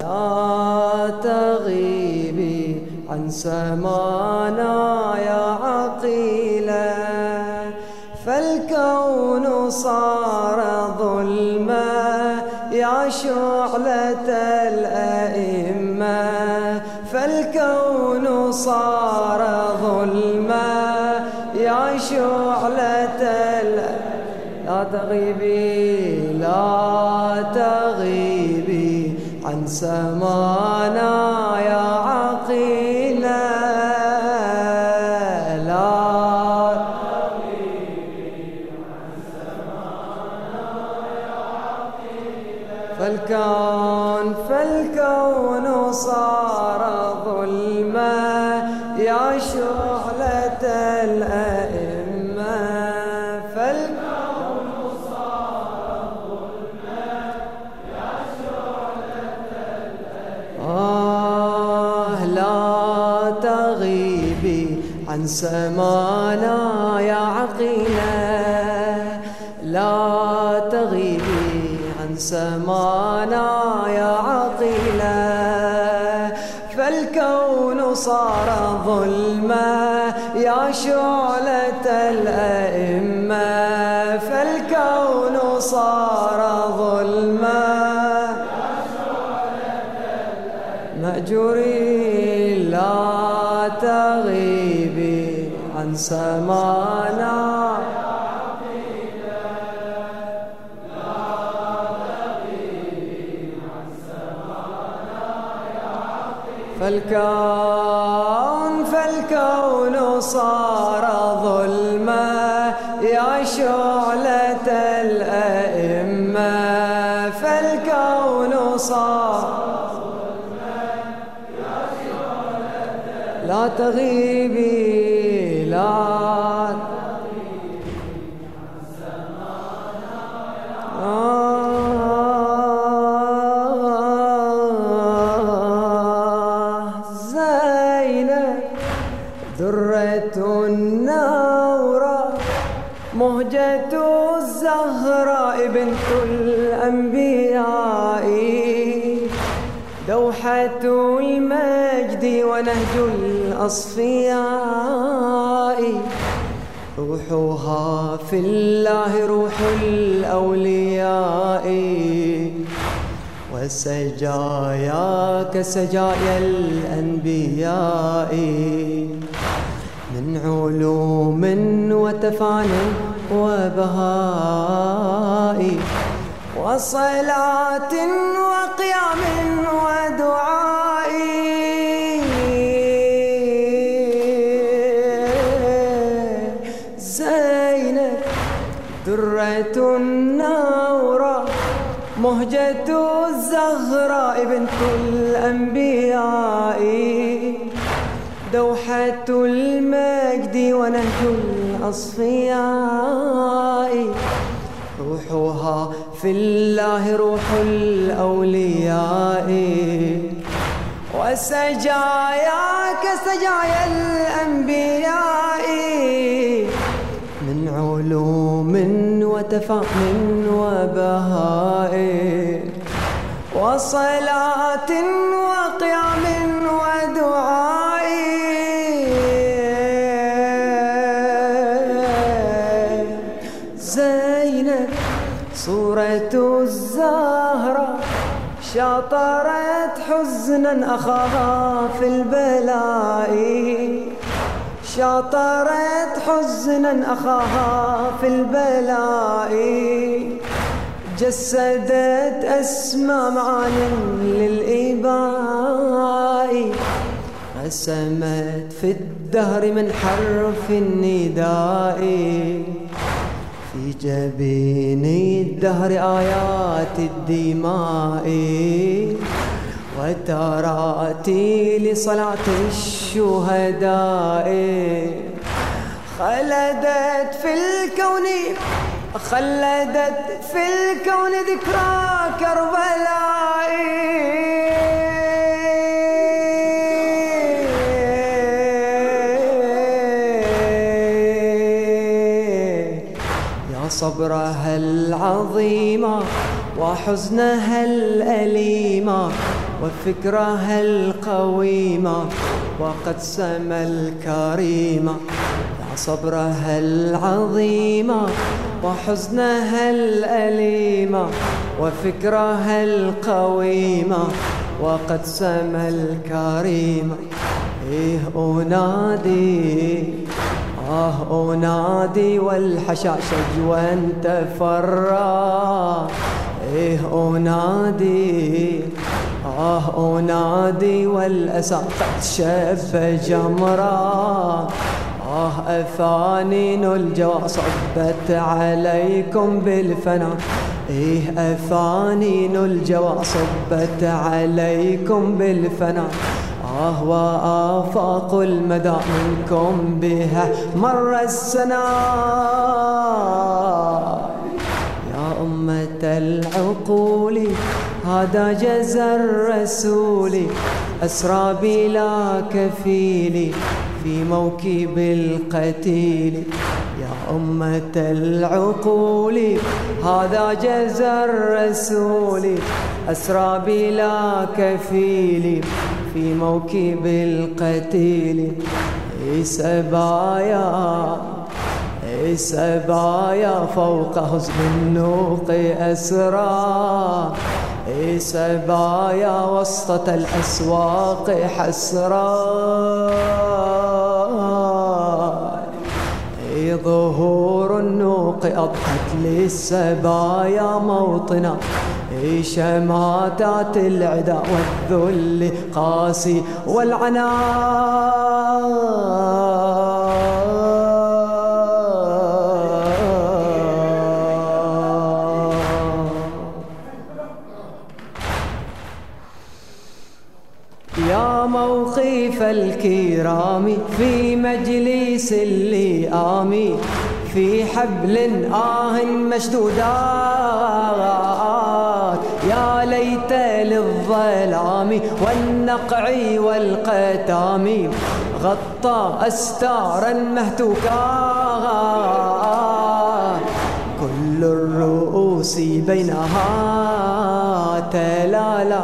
لا تغيبي عن سمانا يا عقيلة فالكون صار ظلما يا شعلة الأئمة فالكون صار ظلما يا شعلة الأئمة. لا تغيبي لا سمانا يا عقيلة لا. فالكون فالكون صار ظلما عن سمانا يا عقيلة لا تغيبي عن سمانا يا عقيلة. فالكون صار ظلما يا شعلة الأئمة. فالكون صار ظلما مأجوري سمانا. فالكون فالكون صار ظلما. يا شعلة الأئمة فالكون صار لا تغيبي زينب درة النورة مهجة الزهراء بنت الأنبياء دوحة المجد ونهج الأصفياء. روحها في الله روح الأولياء. وسجايا كسجايا الأنبياء. من علوم وتفان وبهاء. وصلاة وقيام الأنبياء دوحة المجد ونهج الأصفياء. روحها في الله روح الأولياء. وسجايا كسجايا الأنبياء. من علوم وتفهم وبهاء. وصلاة وقيام ودعاء زينب صورة الزهرة شاطرت حزنا أخاها في البلاء. شاطرت حزنا أخاها في البلاء. جسدت أسمى معان للإباء. قسمت في الدهر من حرف النداء. في جبين الدهر آيات الدماء. وتراتي لصلاة الشهداء. خلدت في الكون خلدت في الكون ذكرى كربلاء يا صبرها العظيمة وحزنها الأليمة وفكرها القويمة وقد سمى الكريمة. يا صبرها العظيمة وحزنها الأليمة وفكرها القويمة وقد سمى الكريمة إيه أنادي آه أنادي والحشاشج وأنت فرا. إيه أنادي آه أنادي والأسى قد شب جمرا. آه أفانين الجوى صبت عليكم بالفنا. إيه أفانين الجوى صبت عليكم بالفنا. آه وآفاق المدى منكم بها مر السنا. يا أمة العقول هذا جزى الرسول. أسرى بلا كفيل. في موكب القتيل. يا أمة العقول هذا جزى الرسول. أسرى بلا كفيل في موكب القتيل. سبايا سبايا فوق حزن النوق أسرى. سبايا وسط الأسواق ظهور النوق أضحت للسبايا موطنا. شماتات العدا والذل قاسي والعناء. يا موقف الكرام في مجلس اللئام في حبل آه مشدودات. يا ليت للظلام والنقع والقتام غطى أستارا مهتوكا. كل الرؤوس بينها تلالا.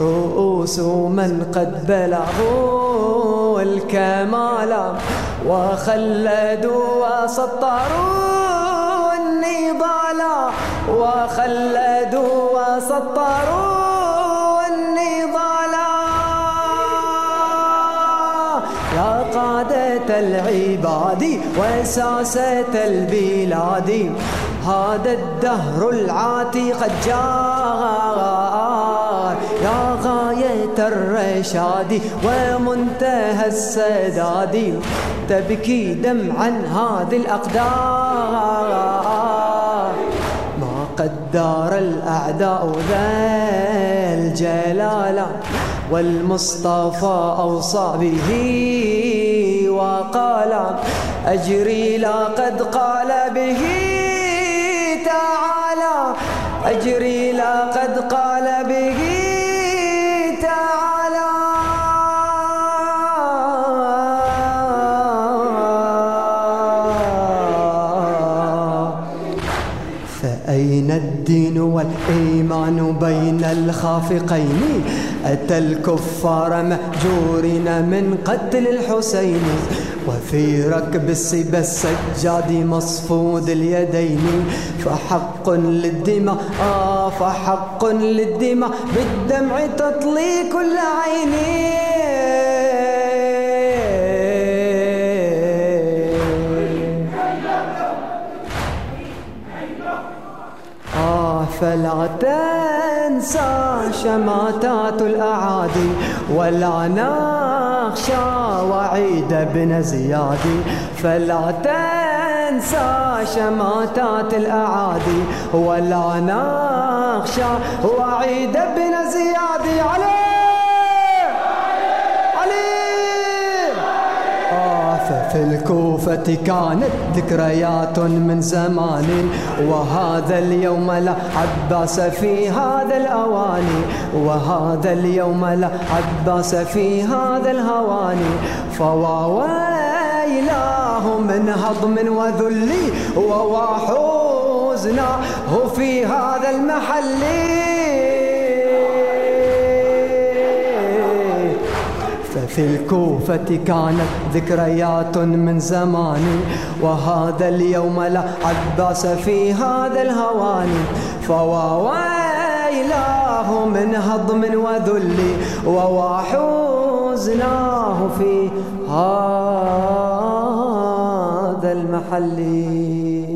رؤوس من قد بلغوا الكمال وخلدوا وسطروا النضال وخلدوا وسطروا النضال. يا قادة العباد وساسة البلاد هذا الدهر العاتي قد جاء يا غاية الرشاد ومنتهى السداد. تبكي دمعا هذه الأقدار. ما قدر الأعداء ذا الجلال والمصطفى أوصى به وقال أجري لا قد قال به تعالى. أجري لا قد قال به الدين والإيمان بين الخافقين. أتى الكفار مأجورين من قتل الحسين. وفي ركب السبا السجاد مصفود اليدين. فحق للدماء آه فحق للدماء. بالدمع تطلي كل عيني فلا تنسى شماتات الأعادي ولا نخشى وعيد بن زياد فلا تنسى شماتات الأعادي ولا نخشى وعيد بن زياد عليه عليه ففي الكوفة كانت ذكريات من زمان وهذا اليوم لا عباس في هذا الأواني وهذا اليوم لا عباس في هذا الهواني. فواويلاه من هضم وذل وحزناه في هذا المحل. في الكوفة كانت ذكريات من زمان وهذا اليوم لا عباس في هذا الهوان. فواويلاه من هضم وذل وواحوزناه في هذا المحل.